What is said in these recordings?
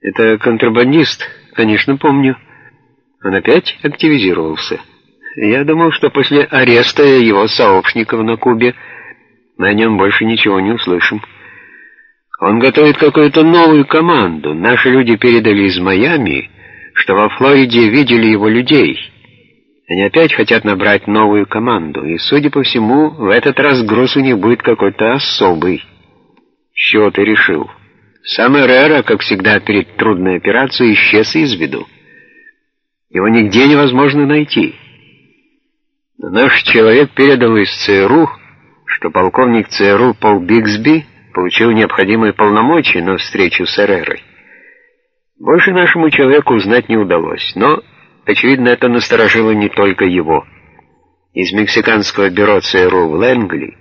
Это контрабандист, конечно, помню. Он опять активизировался. Я думал, что после ареста его сообщников на Кубе мы о нем больше ничего не услышим. Он готовит какую-то новую команду. Наши люди передали из Майами, что во Флориде видели его людей. Они опять хотят набрать новую команду, и, судя по всему, в этот раз груз у них будет какой-то особый. Чего ты решил? Сам Эррера, как всегда перед трудной операцией, исчез из виду. Его нигде невозможно найти. Но наш человек передал из ЦРУ, что полковник ЦРУ Пол Бигсби получил необходимые полномочия на встречу с Эррерой. Больше нашему человеку узнать не удалось, но, очевидно, это насторожило не только его. Из мексиканского бюро ЦРУ в Лэнгли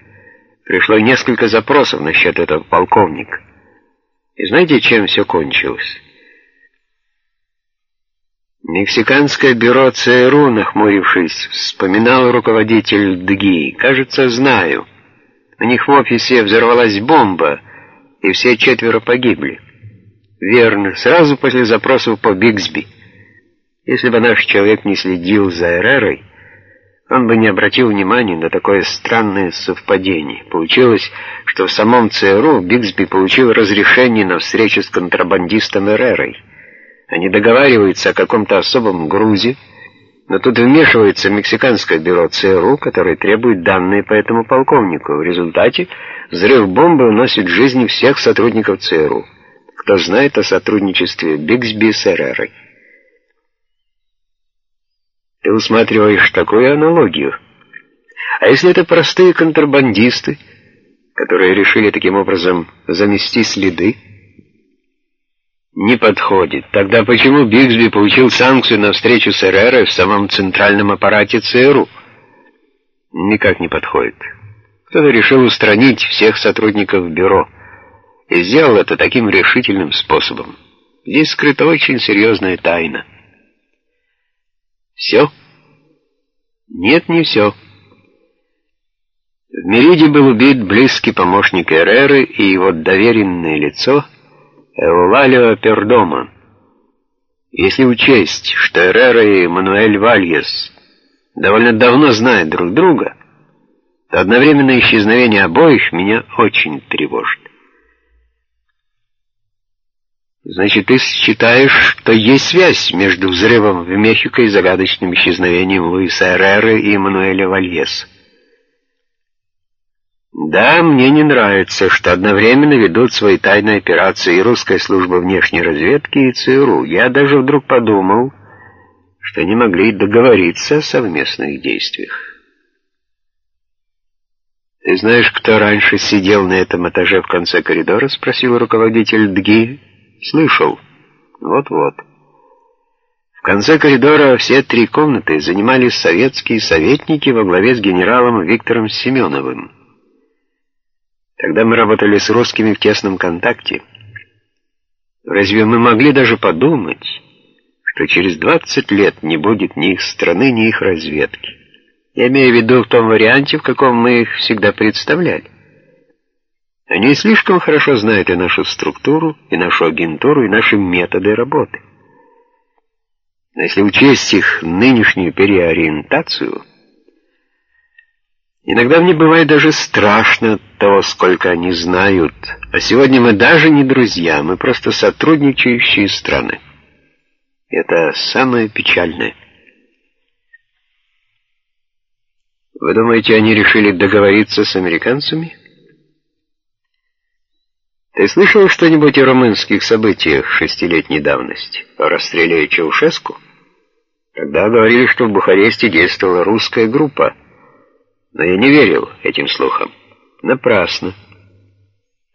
пришло несколько запросов насчет этого полковника. И знаете, чем все кончилось? Мексиканское бюро ЦРУ, нахмурившись, вспоминал руководитель ДГИ. «Кажется, знаю. У них в офисе взорвалась бомба, и все четверо погибли». «Верно, сразу после запросов по Бигсби. Если бы наш человек не следил за Эрерой, он бы не обратил внимания на такое странное совпадение. Получилось, что в самом ЦРУ Бигсби получил разрешение на встречу с контрабандистом Эрерой. Они договариваются о каком-то особом грузе, но тут вмешивается мексиканское бюро ЦРУ, которое требует данные по этому полковнику. В результате взрыв бомбы уносит жизни всех сотрудников ЦРУ. Кто знает о сотрудничестве Бигсби с Эрерой? Ты усматриваешь такую аналогию. А если это простые контрабандисты, которые решили таким образом замести следы? Не подходит. Тогда почему Бигсби получил санкцию на встречу с Эрерой в самом центральном аппарате ЦРУ? Никак не подходит. Кто-то решил устранить всех сотрудников бюро и сделал это таким решительным способом. Здесь скрыта очень серьезная тайна. Все? Нет, не все. В Мериде был убит близкий помощник Эреры и его доверенное лицо Эулалио Пердома. Если учесть, что Эрера и Мануэль Вальес довольно давно знают друг друга, то одновременное исчезновение обоих меня очень тревожит. Значит, ты считаешь, что есть связь между взрывом в Мехико и загадочным исчезновением Луиса Эррера и Эммануэля Вальеса? Да, мне не нравится, что одновременно ведут свои тайные операции и русская служба внешней разведки, и ЦРУ. Я даже вдруг подумал, что не могли договориться о совместных действиях. «Ты знаешь, кто раньше сидел на этом этаже в конце коридора?» — спросил руководитель ДГИ. Слышал. Вот-вот. В конце коридора все три комнаты занимали советские советники во главе с генералом Виктором Семеновым. Тогда мы работали с русскими в тесном контакте. Разве мы могли даже подумать, что через 20 лет не будет ни их страны, ни их разведки? Я имею в виду в том варианте, в каком мы их всегда представляли. Они слишком хорошо знают и нашу структуру, и нашу агентуру, и наши методы работы. Но если учесть их нынешнюю переориентацию, иногда мне бывает даже страшно того, сколько они знают. А сегодня мы даже не друзья, мы просто сотрудничающие страны. Это самое печальное. Вы думаете, они решили договориться с американцами? Ты слышал что-нибудь о румынских событиях шестилетней давности? О расстреле Чаушеску? Тогда говорили, что в Бухаресте действовала русская группа. Но я не верил этим слухам. Напрасно.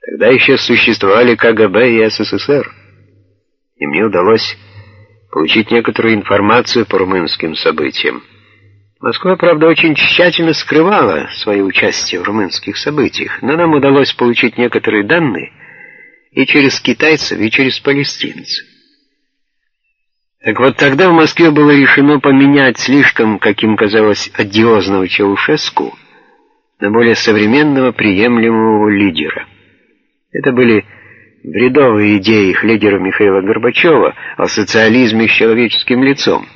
Тогда еще существовали КГБ и СССР. И мне удалось получить некоторую информацию по румынским событиям. Москва, правда, очень тщательно скрывала свое участие в румынских событиях, но нам удалось получить некоторые данные, и через китайцев, и через палестинцев. Так вот тогда в Москве было решено поменять слишком, как им казалось, одиозного Чаушеску на более современного приемлемого лидера. Это были бредовые идеи их лидера Михаила Горбачева о социализме с человеческим лицом.